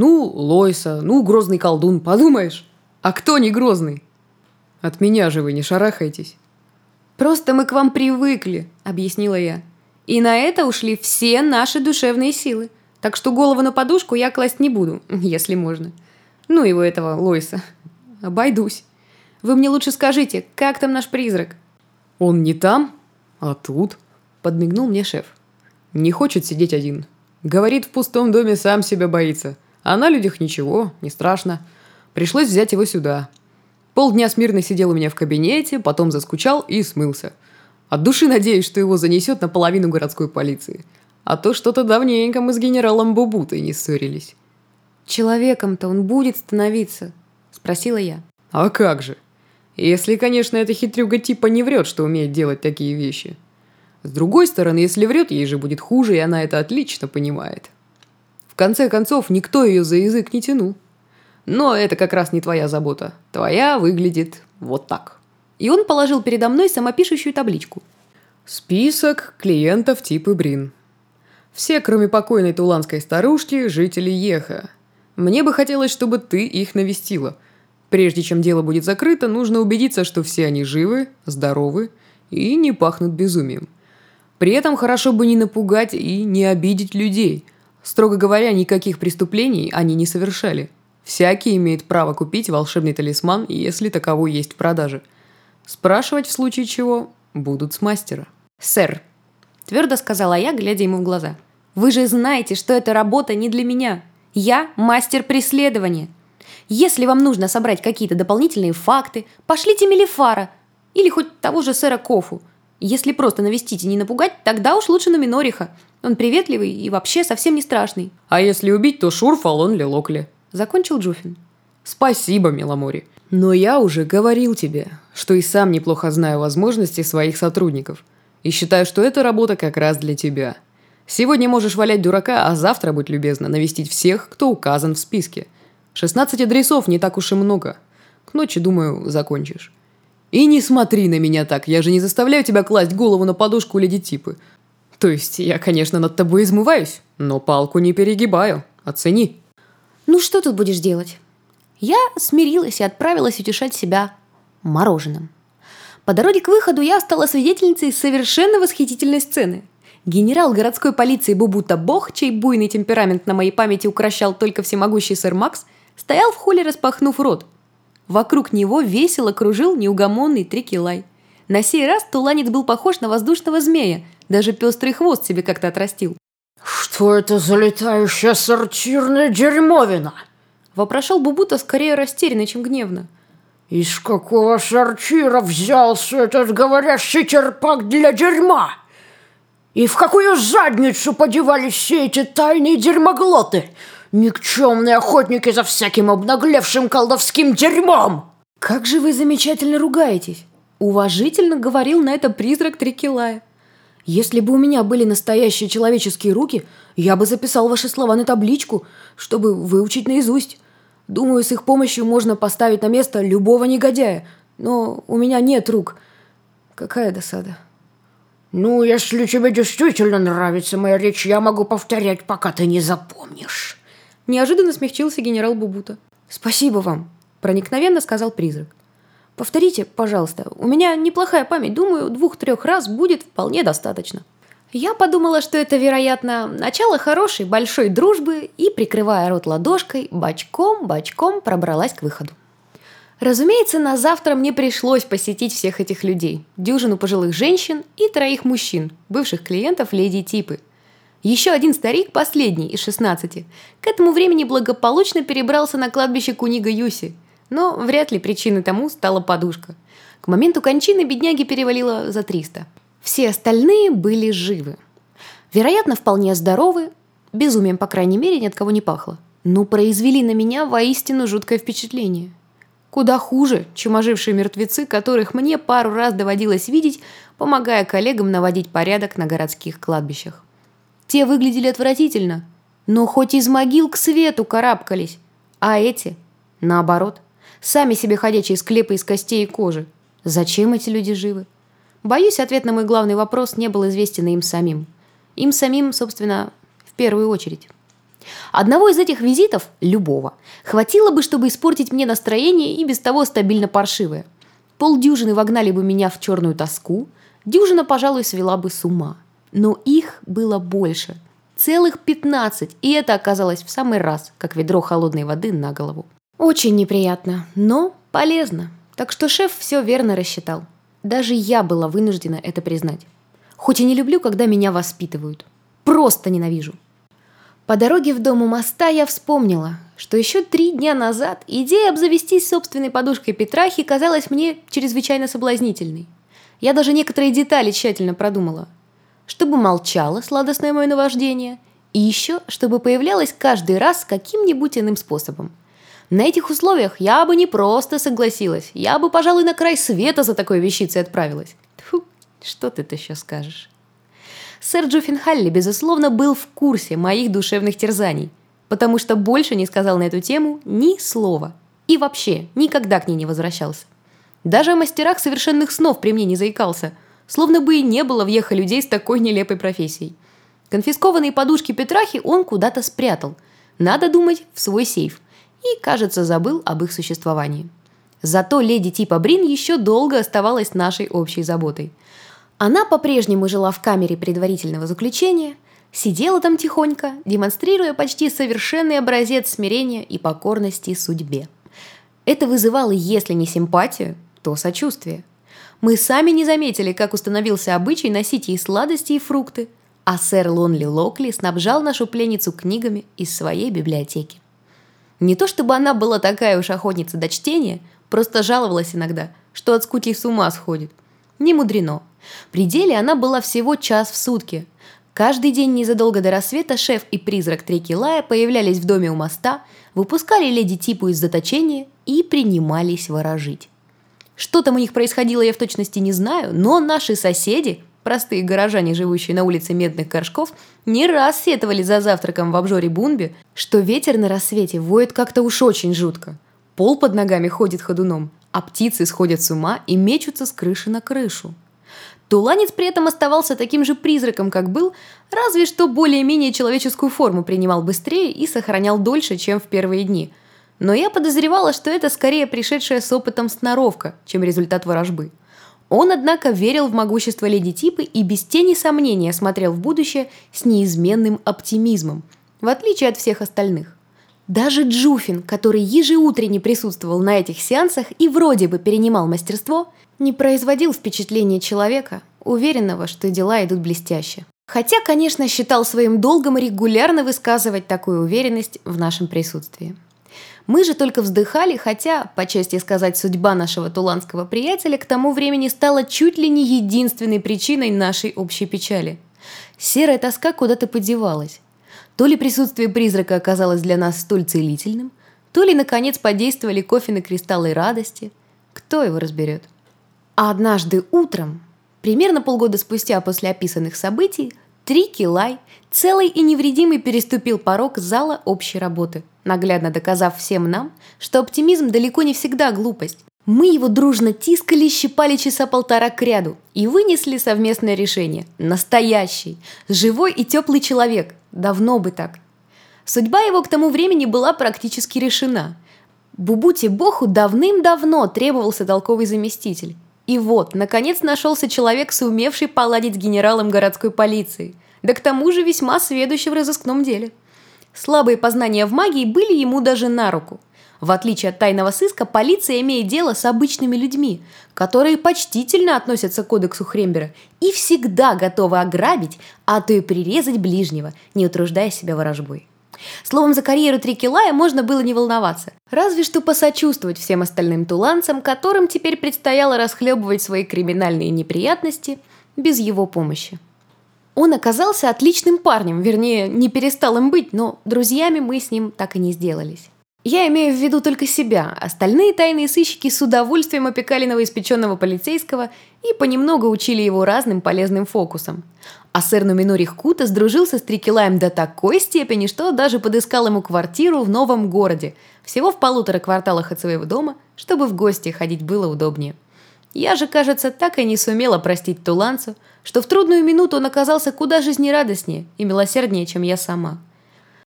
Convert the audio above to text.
Ну, Лойса, ну, грозный колдун, подумаешь. А кто не грозный? От меня же вы не шарахаетесь. Просто мы к вам привыкли, объяснила я. И на это ушли все наши душевные силы. Так что голову на подушку я класть не буду, если можно. Ну его этого Лойса. Обойдусь. Вы мне лучше скажите, как там наш призрак? Он не там, а тут, подмигнул мне шеф. Не хочет сидеть один. Говорит, в пустом доме сам себя боится. А на людях ничего, не страшно. Пришлось взять его сюда. Полдня смирно сидел у меня в кабинете, потом заскучал и смылся. От души надеюсь, что его занесет на половину городской полиции. А то что-то давненько мы с генералом Бубутой не ссорились. «Человеком-то он будет становиться?» – спросила я. «А как же? Если, конечно, эта хитрюга типа не врет, что умеет делать такие вещи. С другой стороны, если врет, ей же будет хуже, и она это отлично понимает. Конце концов, никто ее за язык не тянул. Но это как раз не твоя забота. Твоя выглядит вот так». И он положил передо мной самопишущую табличку. «Список клиентов типа Брин. Все, кроме покойной туланской старушки, жители Еха. Мне бы хотелось, чтобы ты их навестила. Прежде чем дело будет закрыто, нужно убедиться, что все они живы, здоровы и не пахнут безумием. При этом хорошо бы не напугать и не обидеть людей. Строго говоря, никаких преступлений они не совершали. Всякий имеет право купить волшебный талисман, если таковой есть в продаже. Спрашивать в случае чего будут с мастера. «Сэр», – твердо сказала я, глядя ему в глаза, – «вы же знаете, что эта работа не для меня. Я мастер преследования. Если вам нужно собрать какие-то дополнительные факты, пошлите Мелифара или хоть того же сэра Кофу. Если просто навестить и не напугать, тогда уж лучше на Минориха. Он приветливый и вообще совсем не страшный. А если убить, то Шур, Фалон, Лилокли. Закончил Джуфин. Спасибо, Меломори. Но я уже говорил тебе, что и сам неплохо знаю возможности своих сотрудников. И считаю, что эта работа как раз для тебя – Сегодня можешь валять дурака, а завтра, будь любезна, навестить всех, кто указан в списке. 16 адресов не так уж и много. К ночи, думаю, закончишь. И не смотри на меня так, я же не заставляю тебя класть голову на подушку леди типы. То есть я, конечно, над тобой измываюсь, но палку не перегибаю. Оцени. Ну что тут будешь делать? Я смирилась и отправилась утешать себя мороженым. По дороге к выходу я стала свидетельницей совершенно восхитительной сцены. Генерал городской полиции Бубута Бог, чей буйный темперамент на моей памяти укращал только всемогущий сэр Макс, стоял в холле, распахнув рот. Вокруг него весело кружил неугомонный Трикилай. На сей раз туланец был похож на воздушного змея, даже пестрый хвост себе как-то отрастил. «Что это за летающая сортирная дерьмовина?» Вопрошал Бубута скорее растерянно, чем гневно. «Из какого сортира взялся этот говорящий терпак для дерьма?» И в какую задницу подевались все эти тайные дерьмоглоты? Никчемные охотники за всяким обнаглевшим колдовским дерьмом!» «Как же вы замечательно ругаетесь!» Уважительно говорил на это призрак Трикилая. «Если бы у меня были настоящие человеческие руки, я бы записал ваши слова на табличку, чтобы выучить наизусть. Думаю, с их помощью можно поставить на место любого негодяя, но у меня нет рук. Какая досада!» «Ну, если тебе действительно нравится моя речь, я могу повторять, пока ты не запомнишь». Неожиданно смягчился генерал Бубута. «Спасибо вам», – проникновенно сказал призрак. «Повторите, пожалуйста. У меня неплохая память. Думаю, двух-трех раз будет вполне достаточно». Я подумала, что это, вероятно, начало хорошей большой дружбы и, прикрывая рот ладошкой, бочком-бочком пробралась к выходу. Разумеется, на завтра мне пришлось посетить всех этих людей. Дюжину пожилых женщин и троих мужчин, бывших клиентов леди Типы. Еще один старик, последний, из 16, к этому времени благополучно перебрался на кладбище Кунига Юси. Но вряд ли причиной тому стала подушка. К моменту кончины бедняги перевалило за 300. Все остальные были живы. Вероятно, вполне здоровы, безумием, по крайней мере, ни от кого не пахло. Но произвели на меня воистину жуткое впечатление – Куда хуже, чем ожившие мертвецы, которых мне пару раз доводилось видеть, помогая коллегам наводить порядок на городских кладбищах. Те выглядели отвратительно, но хоть из могил к свету карабкались. А эти, наоборот, сами себе ходячие склепы из костей и кожи. Зачем эти люди живы? Боюсь, ответ на мой главный вопрос не был известен им самим. Им самим, собственно, в первую очередь. Одного из этих визитов, любого, хватило бы, чтобы испортить мне настроение и без того стабильно паршивое. Полдюжины вогнали бы меня в черную тоску, дюжина, пожалуй, свела бы с ума. Но их было больше. Целых 15, и это оказалось в самый раз, как ведро холодной воды на голову. Очень неприятно, но полезно. Так что шеф все верно рассчитал. Даже я была вынуждена это признать. Хоть и не люблю, когда меня воспитывают. Просто ненавижу. По дороге в дом у моста я вспомнила, что еще три дня назад идея обзавестись собственной подушкой Петрахи казалась мне чрезвычайно соблазнительной. Я даже некоторые детали тщательно продумала. Чтобы молчало сладостное мое наваждение, и еще, чтобы появлялось каждый раз каким-нибудь иным способом. На этих условиях я бы не просто согласилась, я бы, пожалуй, на край света за такой вещицей отправилась. Фу, что ты-то еще скажешь? Сэр Джуффин безусловно, был в курсе моих душевных терзаний, потому что больше не сказал на эту тему ни слова. И вообще никогда к ней не возвращался. Даже о мастерах совершенных снов при мне не заикался, словно бы и не было в Ехо людей с такой нелепой профессией. Конфискованные подушки Петрахи он куда-то спрятал. Надо думать, в свой сейф. И, кажется, забыл об их существовании. Зато леди типа Брин еще долго оставалась нашей общей заботой – она по-прежнему жила в камере предварительного заключения, сидела там тихонько, демонстрируя почти совершенный образец смирения и покорности судьбе. Это вызывало, если не симпатию, то сочувствие. Мы сами не заметили, как установился обычай носить ей сладости и фрукты, а сэр Лонли Локли снабжал нашу пленницу книгами из своей библиотеки. Не то чтобы она была такая уж охотница до чтения, просто жаловалась иногда, что от скуки с ума сходит. Не мудрено. При деле она была всего час в сутки. Каждый день незадолго до рассвета шеф и призрак Трекилая появлялись в доме у моста, выпускали леди Типу из заточения и принимались ворожить. Что там у них происходило, я в точности не знаю, но наши соседи, простые горожане, живущие на улице Медных Горшков, не раз сетовали за завтраком в обжоре Бунби, что ветер на рассвете воет как-то уж очень жутко. Пол под ногами ходит ходуном, а птицы сходят с ума и мечутся с крыши на крышу. Туланец при этом оставался таким же призраком, как был, разве что более-менее человеческую форму принимал быстрее и сохранял дольше, чем в первые дни. Но я подозревала, что это скорее пришедшая с опытом сноровка, чем результат ворожбы. Он, однако, верил в могущество леди Типы и без тени сомнения смотрел в будущее с неизменным оптимизмом, в отличие от всех остальных. Даже Джуфин, который ежеутренне присутствовал на этих сеансах и вроде бы перенимал мастерство, не производил впечатления человека, уверенного, что дела идут блестяще. Хотя, конечно, считал своим долгом регулярно высказывать такую уверенность в нашем присутствии. Мы же только вздыхали, хотя, по чести сказать, судьба нашего туланского приятеля к тому времени стала чуть ли не единственной причиной нашей общей печали. Серая тоска куда-то подевалась. То ли присутствие призрака оказалось для нас столь целительным, то ли, наконец, подействовали кофе кристаллы радости. Кто его разберет? А однажды утром, примерно полгода спустя после описанных событий, Трики Лай, целый и невредимый, переступил порог зала общей работы, наглядно доказав всем нам, что оптимизм далеко не всегда глупость. Мы его дружно тискали, щипали часа полтора к ряду и вынесли совместное решение. Настоящий, живой и теплый человек. Давно бы так. Судьба его к тому времени была практически решена. Бубути Боху давным-давно требовался толковый заместитель. И вот, наконец нашелся человек, сумевший поладить с генералом городской полиции, да к тому же весьма сведущий в разыскном деле. Слабые познания в магии были ему даже на руку. В отличие от тайного сыска, полиция имеет дело с обычными людьми, которые почтительно относятся к кодексу Хрембера и всегда готовы ограбить, а то и прирезать ближнего, не утруждая себя ворожбой. Словом, за карьеру Трикелая можно было не волноваться. Разве что посочувствовать всем остальным туланцам, которым теперь предстояло расхлебывать свои криминальные неприятности без его помощи. Он оказался отличным парнем, вернее, не перестал им быть, но друзьями мы с ним так и не сделались. Я имею в виду только себя. Остальные тайные сыщики с удовольствием опекали новоиспеченного полицейского и понемногу учили его разным полезным фокусам. А сэр Нуминорих Кута сдружился с Трикелаем до такой степени, что даже подыскал ему квартиру в новом городе, всего в полутора кварталах от своего дома, чтобы в гости ходить было удобнее. Я же, кажется, так и не сумела простить Туланцу, что в трудную минуту он оказался куда жизнерадостнее и милосерднее, чем я сама.